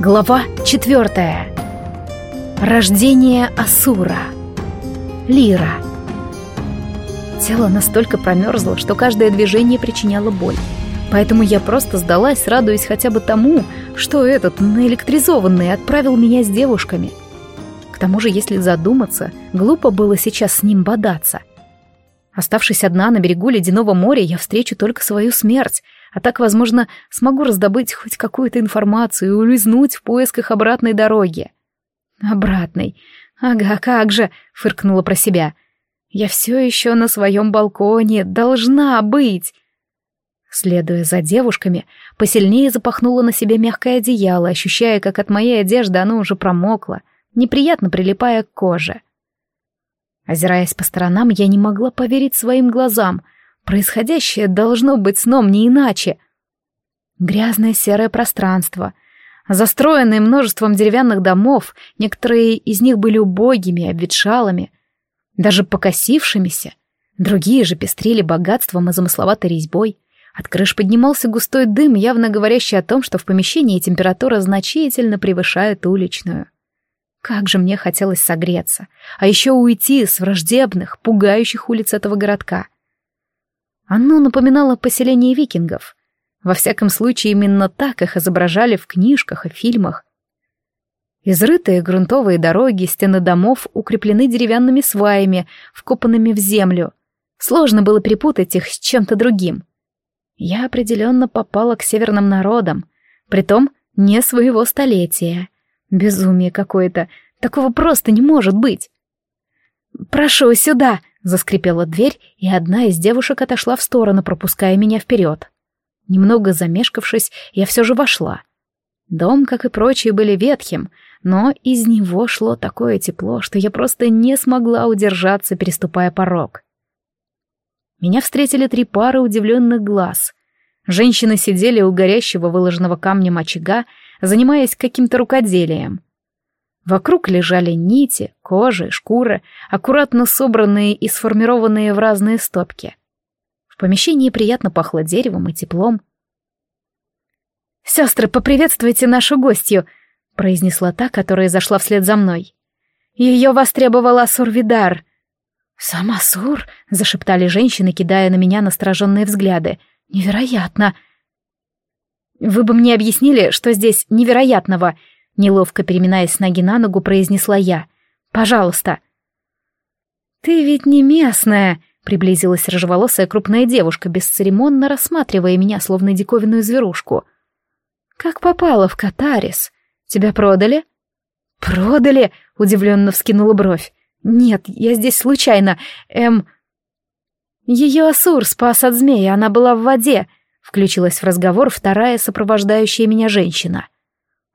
Глава четвертая. Рождение Асура. Лира. Тело настолько промерзло, что каждое движение причиняло боль. Поэтому я просто сдалась, радуясь хотя бы тому, что этот наэлектризованный отправил меня с девушками. К тому же, если задуматься, глупо было сейчас с ним бодаться. Оставшись одна на берегу ледяного моря, я встречу только свою смерть, а так, возможно, смогу раздобыть хоть какую-то информацию и улизнуть в поисках обратной дороги. Обратной. Ага, как же, фыркнула про себя. Я все еще на своем балконе, должна быть. Следуя за девушками, посильнее запахнула на себе мягкое одеяло, ощущая, как от моей одежды оно уже промокло, неприятно прилипая к коже. Озираясь по сторонам, я не могла поверить своим глазам. Происходящее должно быть сном не иначе. Грязное серое пространство, застроенное множеством деревянных домов, некоторые из них были убогими, обветшалыми, даже покосившимися, другие же пестрили богатством и замысловатой резьбой. От крыш поднимался густой дым, явно говорящий о том, что в помещении температура значительно превышает уличную. Как же мне хотелось согреться, а еще уйти с враждебных, пугающих улиц этого городка. Оно напоминало поселение викингов. Во всяком случае, именно так их изображали в книжках и фильмах. Изрытые грунтовые дороги, стены домов укреплены деревянными сваями, вкопанными в землю. Сложно было перепутать их с чем-то другим. Я определенно попала к северным народам, притом не своего столетия — Безумие какое-то. Такого просто не может быть. «Прошу, сюда!» — заскрипела дверь, и одна из девушек отошла в сторону, пропуская меня вперед. Немного замешкавшись, я все же вошла. Дом, как и прочие, были ветхим, но из него шло такое тепло, что я просто не смогла удержаться, переступая порог. Меня встретили три пары удивленных глаз. Женщины сидели у горящего выложенного камнем очага занимаясь каким-то рукоделием. Вокруг лежали нити, кожи, шкуры, аккуратно собранные и сформированные в разные стопки. В помещении приятно пахло деревом и теплом. «Сестры, поприветствуйте нашу гостью», — произнесла та, которая зашла вслед за мной. «Ее востребовал Асур-Видар». «Сам Асур?» — зашептали женщины, кидая на меня настороженные взгляды. «Невероятно!» «Вы бы мне объяснили, что здесь невероятного?» Неловко переминаясь с ноги на ногу, произнесла я. «Пожалуйста». «Ты ведь не местная», — приблизилась рыжеволосая крупная девушка, бесцеремонно рассматривая меня, словно диковинную зверушку. «Как попала в Катарис? Тебя продали?» «Продали?» — удивленно вскинула бровь. «Нет, я здесь случайно. Эм...» Ее Асур спас от змея, она была в воде. Включилась в разговор вторая сопровождающая меня женщина.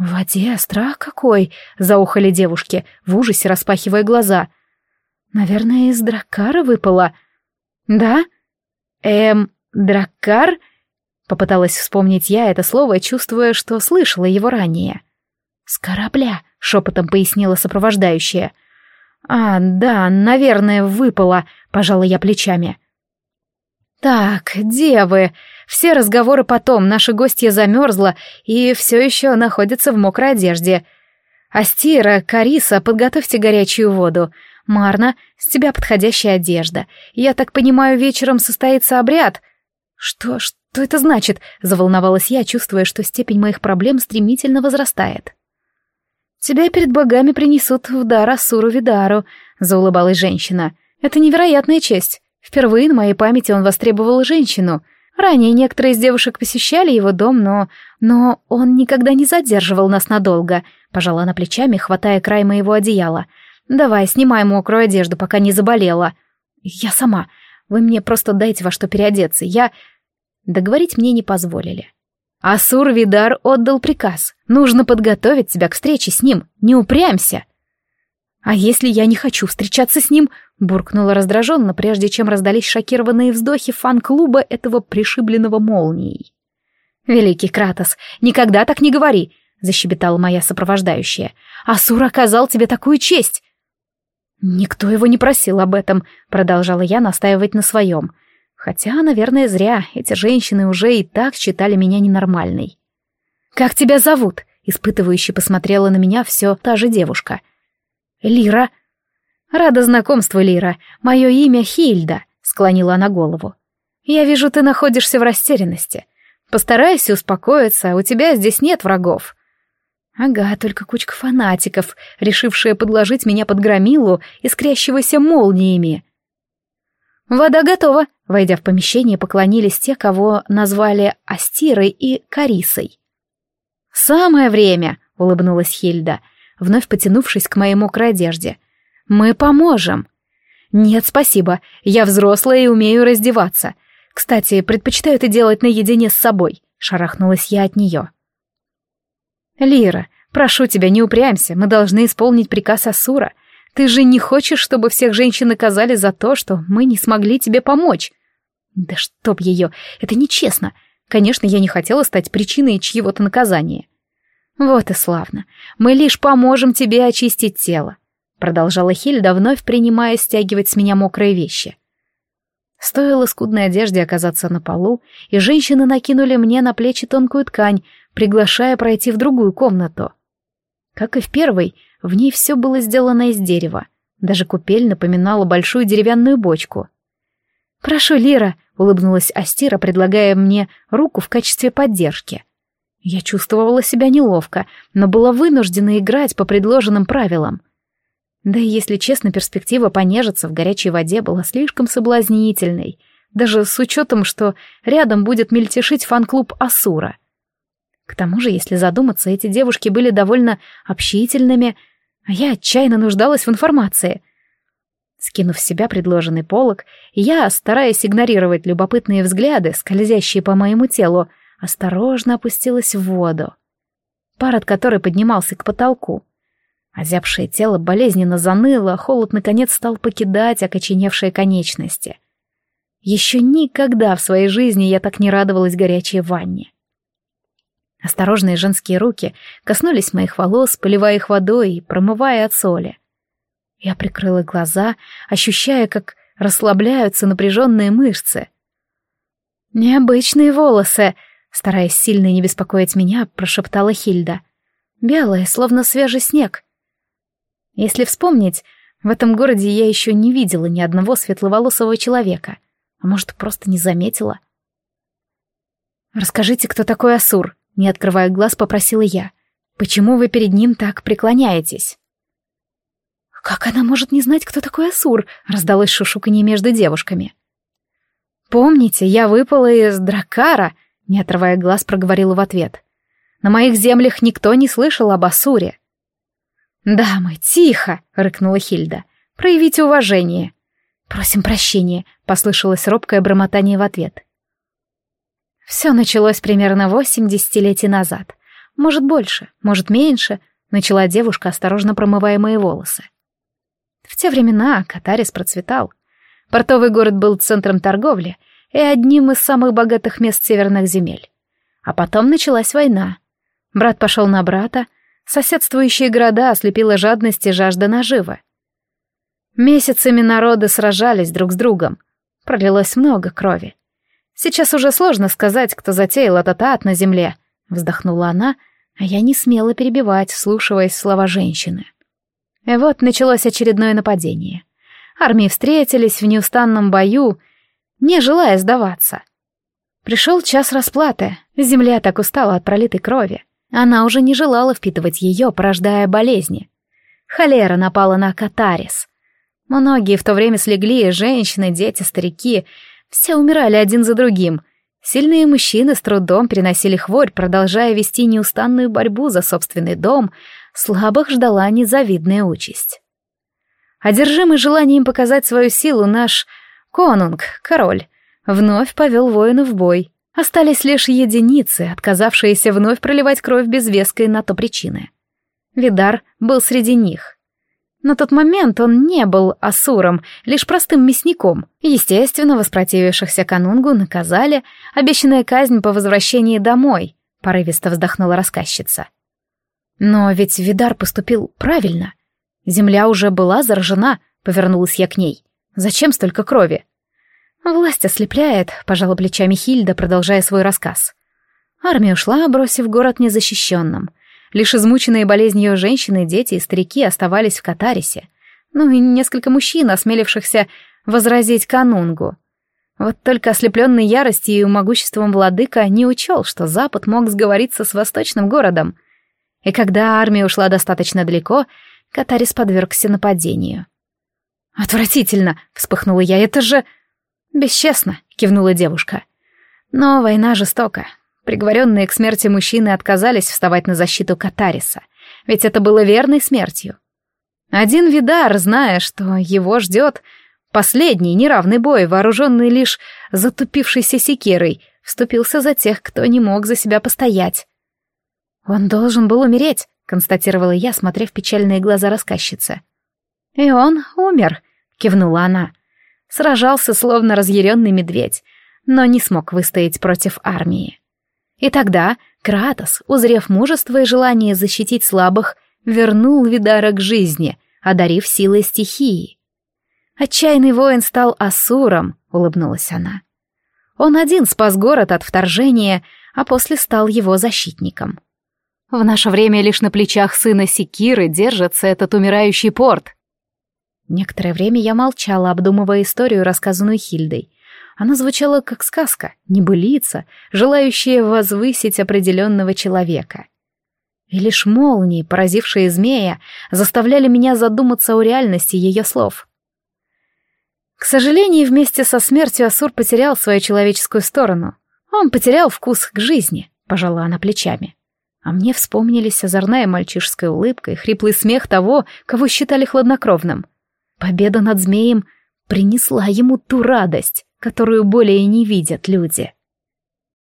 «В воде страх какой!» — заухали девушки, в ужасе распахивая глаза. «Наверное, из дракара выпало». «Да? Эм, дракар?» Попыталась вспомнить я это слово, чувствуя, что слышала его ранее. «С корабля», — шепотом пояснила сопровождающая. «А, да, наверное, выпало», — пожала я плечами. «Так, девы, все разговоры потом, наша гостья замерзла и все еще находится в мокрой одежде. Астира, Кариса, подготовьте горячую воду. Марна, с тебя подходящая одежда. Я так понимаю, вечером состоится обряд. Что, что это значит? Заволновалась я, чувствуя, что степень моих проблем стремительно возрастает. Тебя перед богами принесут в дар Асуру Видару, заулыбалась женщина. Это невероятная честь. Впервые на моей памяти он востребовал женщину — Ранее некоторые из девушек посещали его дом, но... Но он никогда не задерживал нас надолго. Пожала на плечами, хватая край моего одеяла. «Давай, снимай мокрую одежду, пока не заболела». «Я сама. Вы мне просто дайте во что переодеться. Я...» Договорить мне не позволили. Асур Видар отдал приказ. Нужно подготовить тебя к встрече с ним. Не упрямься. А если я не хочу встречаться с ним, буркнула раздраженно, прежде чем раздались шокированные вздохи фан-клуба этого пришибленного молнией. «Великий Кратос, никогда так не говори!» — защебетала моя сопровождающая. «Асур оказал тебе такую честь!» «Никто его не просил об этом», — продолжала я настаивать на своем. Хотя, наверное, зря, эти женщины уже и так считали меня ненормальной. «Как тебя зовут?» Испытывающе посмотрела на меня все та же девушка. «Лира!» «Рада знакомству, Лира. Мое имя Хильда», — склонила она голову. «Я вижу, ты находишься в растерянности. Постарайся успокоиться, у тебя здесь нет врагов». Ага, только кучка фанатиков, решившая подложить меня под громилу, искрящегося молниями. «Вода готова!» Войдя в помещение, поклонились те, кого назвали Астирой и Карисой. «Самое время!» — улыбнулась Хильда, вновь потянувшись к моей мокрой одежде. «Мы поможем!» «Нет, спасибо. Я взрослая и умею раздеваться. Кстати, предпочитаю это делать наедине с собой», — шарахнулась я от нее. «Лира, прошу тебя, не упрямься, мы должны исполнить приказ Асура. Ты же не хочешь, чтобы всех женщин наказали за то, что мы не смогли тебе помочь?» «Да чтоб ее! Это нечестно! Конечно, я не хотела стать причиной чьего-то наказания». «Вот и славно. Мы лишь поможем тебе очистить тело», — продолжала Хильда, вновь принимая стягивать с меня мокрые вещи. Стоило скудной одежде оказаться на полу, и женщины накинули мне на плечи тонкую ткань, приглашая пройти в другую комнату. Как и в первой, в ней все было сделано из дерева. Даже купель напоминала большую деревянную бочку. «Прошу, Лира», — улыбнулась Астира, предлагая мне руку в качестве поддержки. Я чувствовала себя неловко, но была вынуждена играть по предложенным правилам. Да и, если честно, перспектива понежиться в горячей воде была слишком соблазнительной, даже с учетом, что рядом будет мельтешить фан-клуб Асура. К тому же, если задуматься, эти девушки были довольно общительными, а я отчаянно нуждалась в информации. Скинув с себя предложенный полог, я, стараясь игнорировать любопытные взгляды, скользящие по моему телу, осторожно опустилась в воду. Пар от которой поднимался к потолку. Озябшее тело болезненно заныло, холод наконец стал покидать окоченевшие конечности. Еще никогда в своей жизни я так не радовалась горячей ванне. Осторожные женские руки коснулись моих волос, поливая их водой и промывая от соли. Я прикрыла глаза, ощущая, как расслабляются напряженные мышцы. «Необычные волосы», — стараясь сильно не беспокоить меня, прошептала Хильда. «Белые, словно свежий снег». Если вспомнить, в этом городе я еще не видела ни одного светловолосого человека, а может, просто не заметила. «Расскажите, кто такой Асур?» Не открывая глаз, попросила я. «Почему вы перед ним так преклоняетесь?» «Как она может не знать, кто такой Асур?» — раздалось шушуканье между девушками. «Помните, я выпала из Дракара», — не отрывая глаз, проговорила в ответ. «На моих землях никто не слышал об Асуре». «Дамы, тихо!» — рыкнула Хильда. «Проявите уважение». «Просим прощения», — послышалось робкое бормотание в ответ. Все началось примерно восемь десятилетий назад. Может, больше, может, меньше, начала девушка, осторожно промывая мои волосы. В те времена Катарис процветал. Портовый город был центром торговли и одним из самых богатых мест северных земель. А потом началась война. Брат пошел на брата, соседствующие города ослепила жадность и жажда наживы. Месяцами народы сражались друг с другом. Пролилось много крови. Сейчас уже сложно сказать, кто затеял этот ад на земле, вздохнула она, а я не смела перебивать, вслушиваясь в слова женщины. И вот началось очередное нападение. Армии встретились в неустанном бою, не желая сдаваться. Пришел час расплаты, земля так устала от пролитой крови. Она уже не желала впитывать ее, порождая болезни. Холера напала на Катарис. Многие в то время слегли, женщины, дети, старики, все умирали один за другим. Сильные мужчины с трудом переносили хворь, продолжая вести неустанную борьбу за собственный дом, слабых ждала незавидная участь. Одержимый желанием показать свою силу, наш конунг, король, вновь повел воинов в бой. Остались лишь единицы, отказавшиеся вновь проливать кровь без веской на то причины. Видар был среди них. На тот момент он не был асуром, лишь простым мясником. Естественно, воспротивившихся канунгу наказали, обещанная казнь по возвращении домой, порывисто вздохнула рассказчица. Но ведь Видар поступил правильно. Земля уже была заражена, повернулась я к ней. Зачем столько крови? Власть ослепляет, пожала плечами Хильда, продолжая свой рассказ. Армия ушла, бросив город незащищенным. Лишь измученные болезнью женщины, дети и старики оставались в Катарисе. Ну и несколько мужчин, осмелившихся возразить канунгу. Вот только ослепленный яростью и могуществом владыка не учел, что Запад мог сговориться с восточным городом. И когда армия ушла достаточно далеко, Катарис подвергся нападению. «Отвратительно!» — вспыхнула я. «Это же...» «Бесчестно!» — кивнула девушка. «Но война жестока. Приговоренные к смерти мужчины отказались вставать на защиту Катариса, ведь это было верной смертью. Один Видар, зная, что его ждет последний неравный бой, вооруженный лишь затупившейся секирой, вступился за тех, кто не мог за себя постоять. «Он должен был умереть», — констатировала я, смотря в печальные глаза рассказчицы. «И он умер», — кивнула она. Сражался, словно разъяренный медведь, но не смог выстоять против армии. И тогда Кратос, узрев мужество и желание защитить слабых, вернул Видара к жизни, одарив силой стихии. «Отчаянный воин стал Асуром», — улыбнулась она. Он один спас город от вторжения, а после стал его защитником. В наше время лишь на плечах сына Секиры держится этот умирающий порт. Некоторое время я молчала, обдумывая историю, рассказанную Хильдой. Она звучала как сказка, небылица, желающая возвысить определенного человека. И лишь молнии, поразившие змея, заставляли меня задуматься о реальности ее слов. К сожалению, вместе со смертью Асур потерял свою человеческую сторону. Он потерял вкус к жизни, пожала она плечами. А мне вспомнились озорная мальчишеская улыбка и хриплый смех того, кого считали хладнокровным. Победа над змеем принесла ему ту радость, которую более не видят люди.